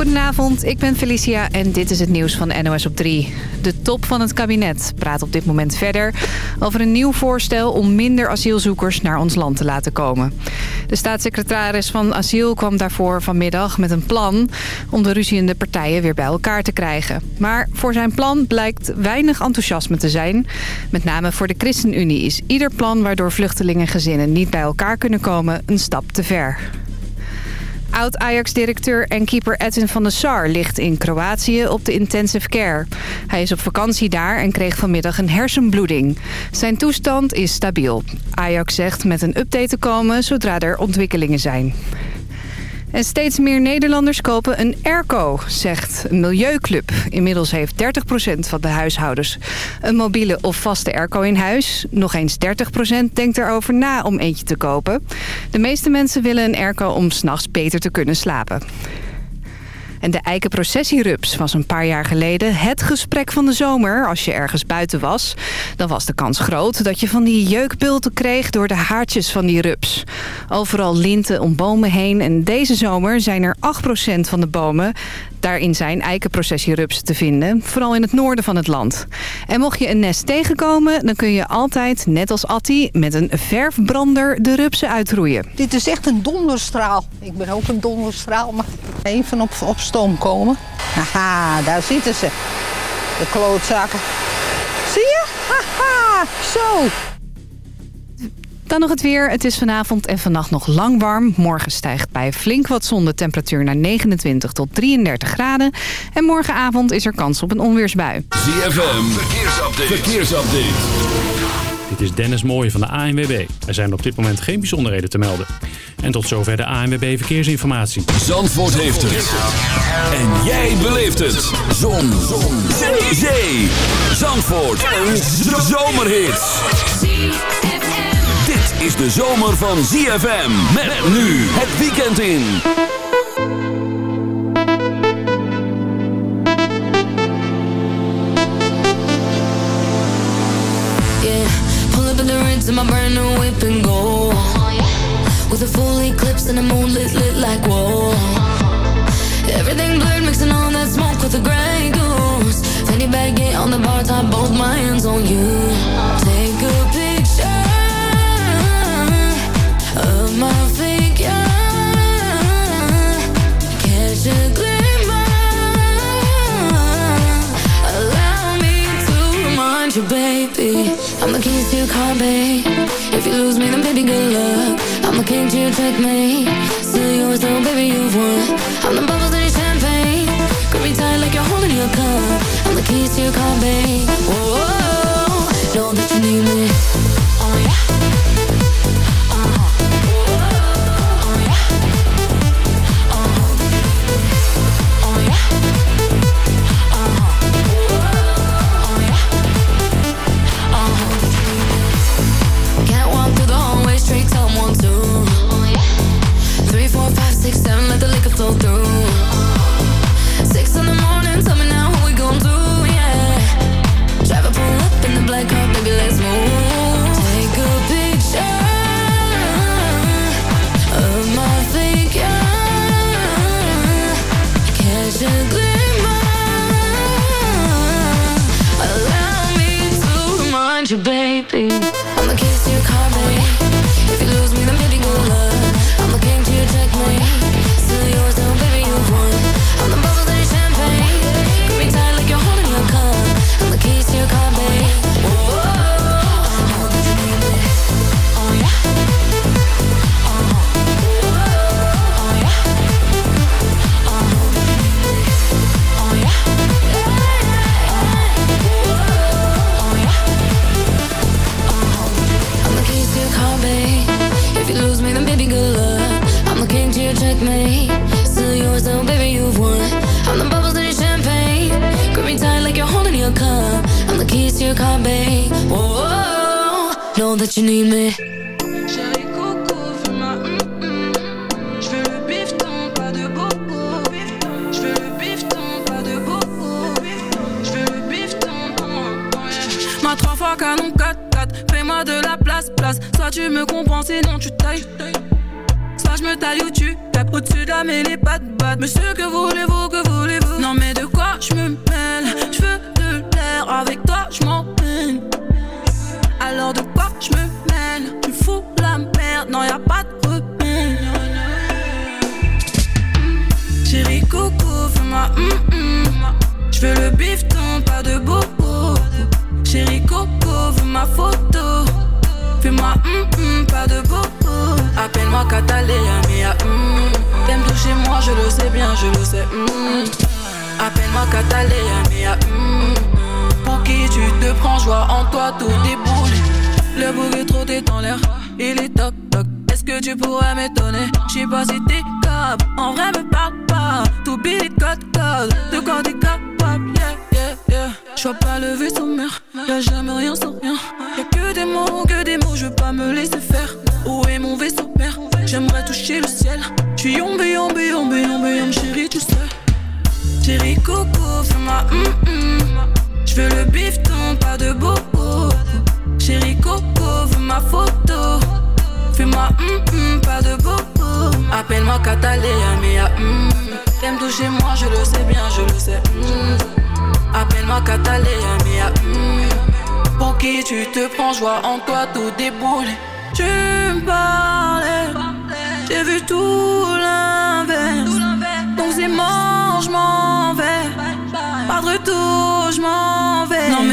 Goedenavond, ik ben Felicia en dit is het nieuws van NOS op 3. De top van het kabinet praat op dit moment verder over een nieuw voorstel om minder asielzoekers naar ons land te laten komen. De staatssecretaris van Asiel kwam daarvoor vanmiddag met een plan om de ruziende partijen weer bij elkaar te krijgen. Maar voor zijn plan blijkt weinig enthousiasme te zijn. Met name voor de ChristenUnie is ieder plan waardoor vluchtelingengezinnen niet bij elkaar kunnen komen een stap te ver. Oud-Ajax-directeur en keeper Edwin van der Sar ligt in Kroatië op de intensive care. Hij is op vakantie daar en kreeg vanmiddag een hersenbloeding. Zijn toestand is stabiel. Ajax zegt met een update te komen zodra er ontwikkelingen zijn. En steeds meer Nederlanders kopen een airco, zegt een milieuclub. Inmiddels heeft 30% van de huishoudens een mobiele of vaste airco in huis. Nog eens 30% denkt erover na om eentje te kopen. De meeste mensen willen een airco om s'nachts beter te kunnen slapen. En de eikenprocessierups was een paar jaar geleden het gesprek van de zomer. Als je ergens buiten was, dan was de kans groot dat je van die jeukbulten kreeg door de haartjes van die rups. Overal linten om bomen heen en deze zomer zijn er 8% van de bomen Daarin zijn eikenprocessierupsen te vinden, vooral in het noorden van het land. En mocht je een nest tegenkomen, dan kun je altijd, net als Atti, met een verfbrander de rupsen uitroeien. Dit is echt een donderstraal. Ik ben ook een donderstraal, maar even op, op stoom komen. Haha, daar zitten ze. De klootzakken. Zie je? Haha, zo. Dan nog het weer. Het is vanavond en vannacht nog lang warm. Morgen stijgt bij flink wat zon de temperatuur naar 29 tot 33 graden. En morgenavond is er kans op een onweersbui. ZFM, verkeersupdate. verkeersupdate. Dit is Dennis Mooij van de ANWB. Er zijn op dit moment geen bijzonderheden te melden. En tot zover de ANWB Verkeersinformatie. Zandvoort heeft het. En jij beleeft het. Zon. Zon. Zee. Zee. Zandvoort. Een zomerhit is de zomer van ZFM. Met nu het weekend in. My brand new whip and go. With a full eclipse and a moonlit lit like whoa. Everything blurred, mixing all that smoke with the gray goose. Fanny bag, get on the bar top, both my hands on you. Take a picture of my figure. Catch a glimmer. Allow me to remind you, baby. I'm the keys to your car, babe. If you lose me, then baby, good luck. I'm the king to your checkmate. Still yours, though, baby, you've won. I'm the bubbles in your champagne. Grip me tight like you're holding your cup. I'm the keys to your car, babe. Whoa, know that you need me. through. continue, mais. Chérie Coco, veux ma hum hum. J'veux le bifton, pas de bobo. J'veux le bifton, pas de bobo. J'veux le bifton, Ma trois fois canon 4-4. Fais-moi de la place, place. Soit tu me comprends, sinon tu tailles. Soit je me taille ou tu tapes au-dessus de la mêlée, pas de batte. Monsieur, que voulez-vous Mia hum. Pour qui tu te prends, joie en toi, tout déboule. Le trop est dans l'air, il est toc toc. Est-ce que tu pourrais m'étonner? J'sais pas si t'es cop, en vrai me parle pas. Tout billet code code, de quoi t'es capable, yeah yeah yeah. J'vois pas le vaisseau mère, y'a jamais rien sans rien. Y'a que des mots, que des mots, je veux pas me laisser faire. Où est mon vaisseau mère? J'aimerais toucher le ciel. J'suis yombe, yombe, yombe, yombe, yombe, chérie, tu sais. Chérie Coco, fais-moi hum hum. J'veux le bifton, pas de bobo. Chérie Coco, veux ma photo. Fais-moi hum hum, pas de bobo. Appelle-moi Catalina, mia hum. T'aimes toucher moi, je le sais bien, je le sais. hum. Appelle-moi Catalina, mia hum. Pour qui tu te prends, joie en toi, tout déboule. Tu me parlais, j'ai vu tout l'inverse.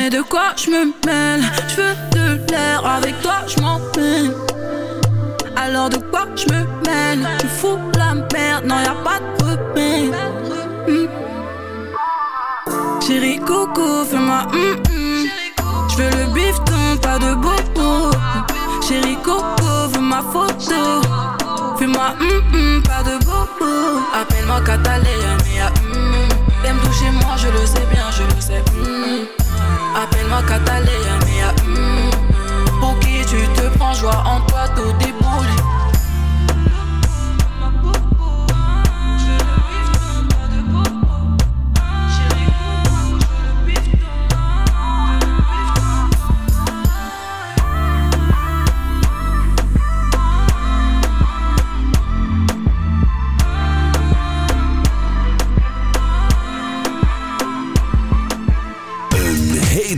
Mais de quoi je me mêle? Je veux de l'air, avec toi je m'en. Alors de quoi je me mêle? Tu fous la merde, non y a pas de repère. Hmm. Chérie Coco, fais-moi hum hum. Je veux le bifton, pas de bobo. Chérie Coco, veux ma photo. Fais-moi hum hum, pas de bobo. Appelle-moi Catalina, mia hum. T'aimes toucher moi, je le sais bien, je le sais. Appelle-moi Catalina, mia hum. Pour qui tu te prends, joie en toi, tout déboule.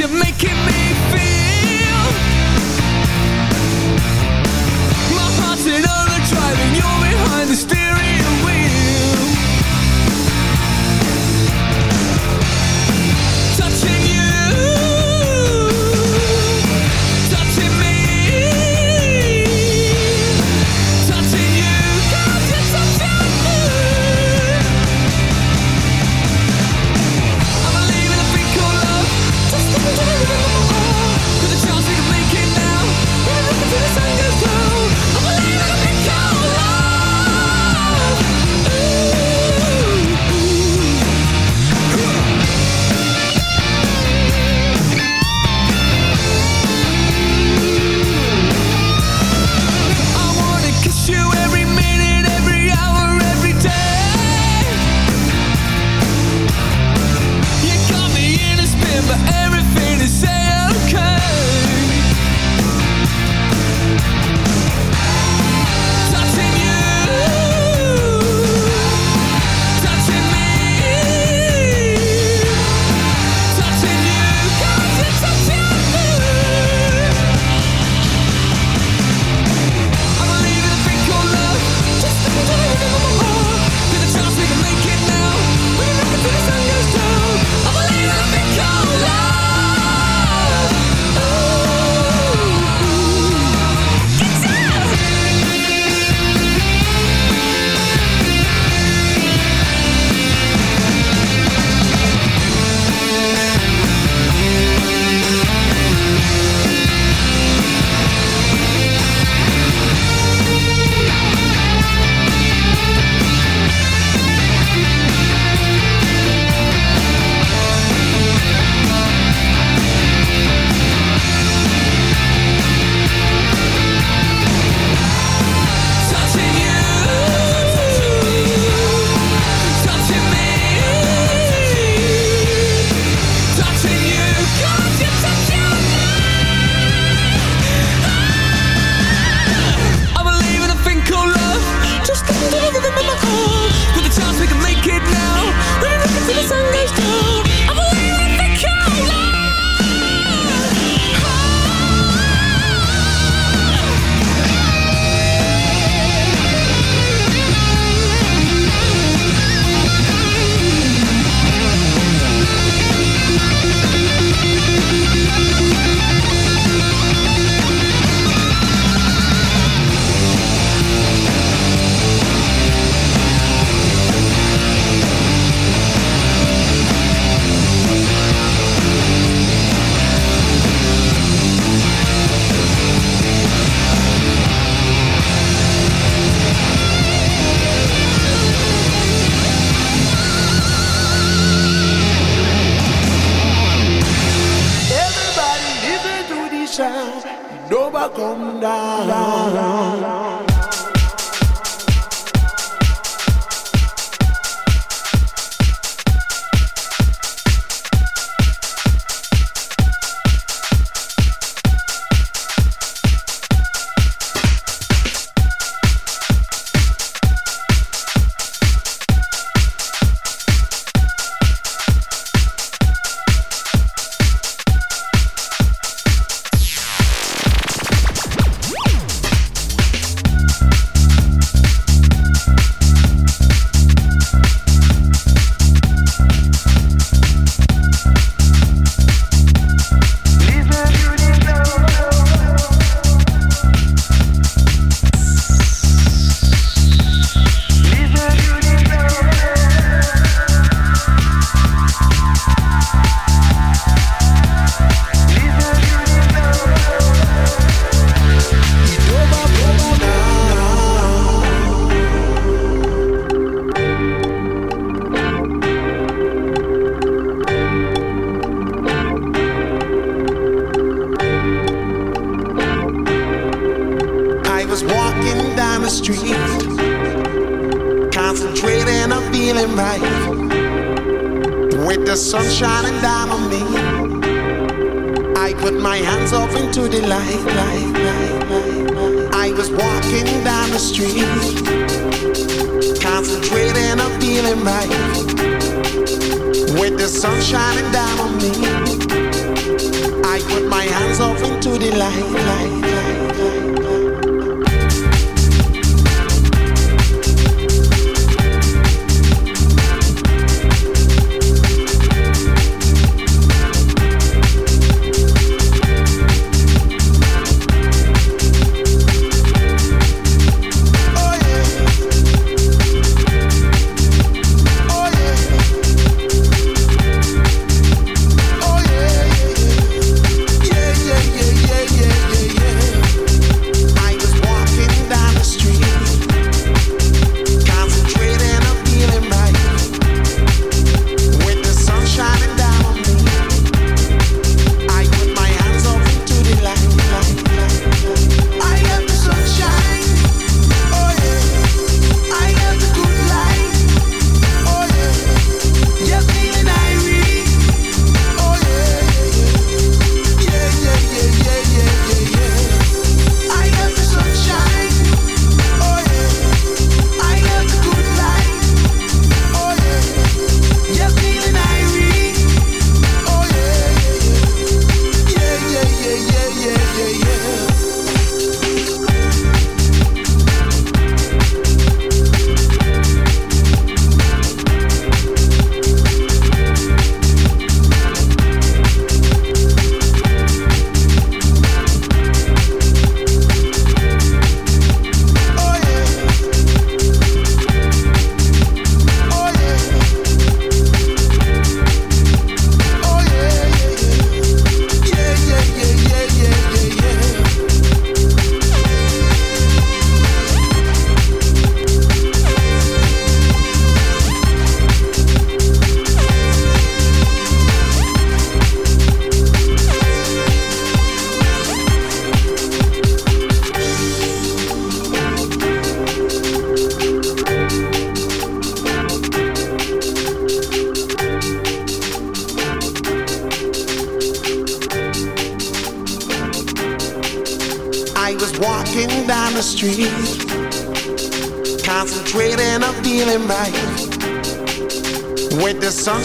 you're making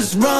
just run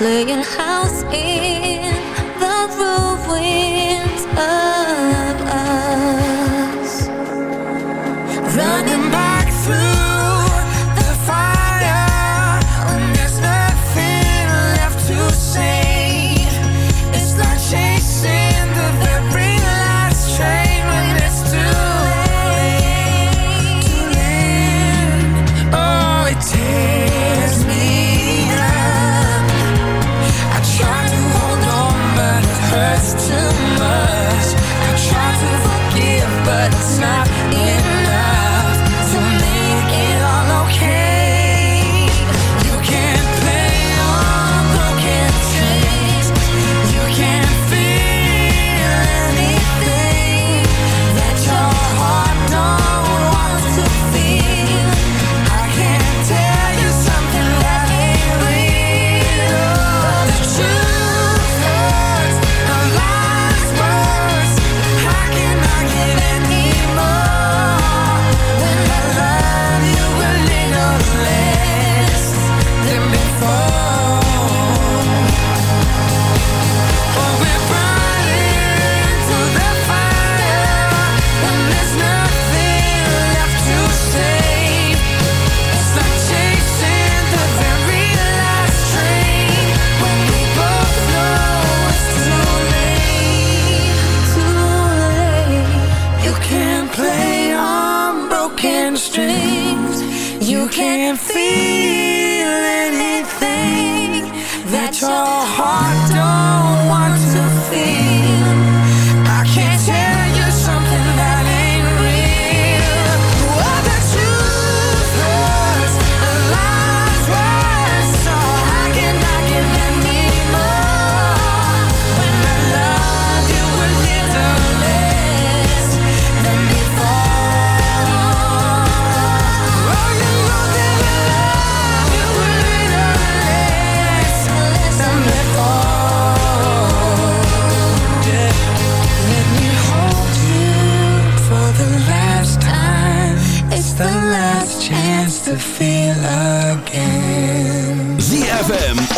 playing house in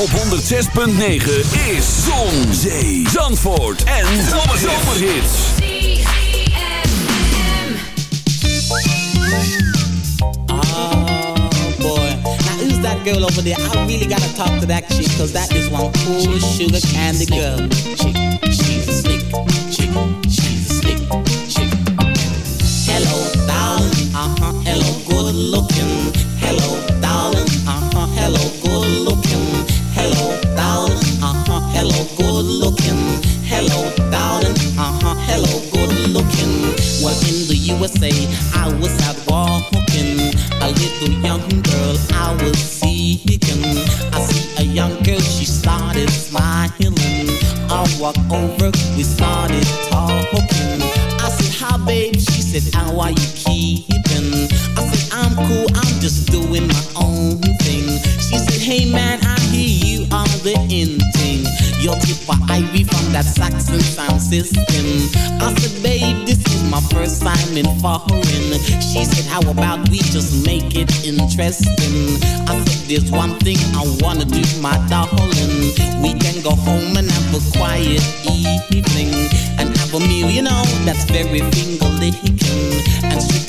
op 106.9 is Zon, Zee, Zandvoort en Zomerhits. Oh boy, now who's that girl over there? I really gotta talk to that chick, cause that is one cool sugar candy girl. Chick, she's a slick, chick, she's a sick, chick. Hello, darling, uh-huh, hello, good looking I was out walking. A little young girl I was seeking. I see a young girl, she started smiling. I walked over, we started talking. I said, hi babe, she said, how are you your paper, I from that Saxon sound system. I said, babe, this is my first time in foreign. She said, how about we just make it interesting? I said, there's one thing I wanna do, my darling. We can go home and have a quiet evening and have a meal, you know, that's very finger licking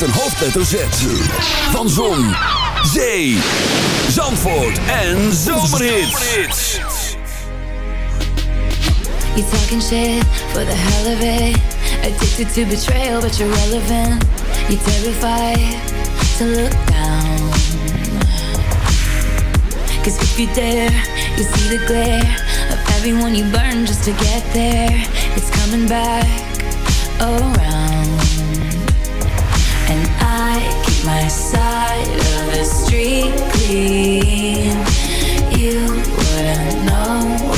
met een hoofdletter Z. Van Zon, Zee, Zandvoort en Zomerhits. You're talking shit for the hell of it. Addicted to betrayal, but you're relevant. You're terrified to look down. Cause if you dare, you see the glare of everyone you burn just to get there. It's coming back around. I keep my side of the street clean. You wouldn't know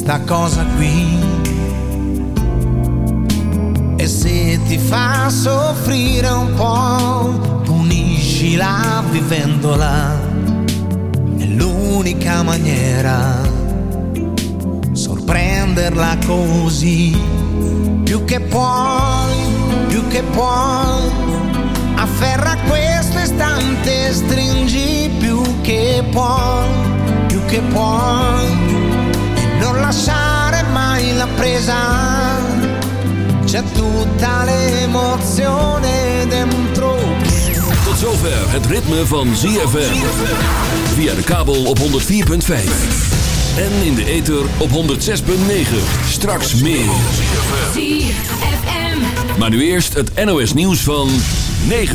Questa cosa qui. E se ti fa soffrire un po', puniscila vivendola. È l'unica maniera sorprenderla così più che puoi, più che puoi, afferra questo istante, stringi più che puoi, più che puoi, lasciare mai la presa, c'è tutta l'emozione dentro. Tot zover het ritme van ZFM. Via de kabel op 104.5. En in de ether op 106.9. Straks meer. Maar nu eerst het NOS nieuws van 9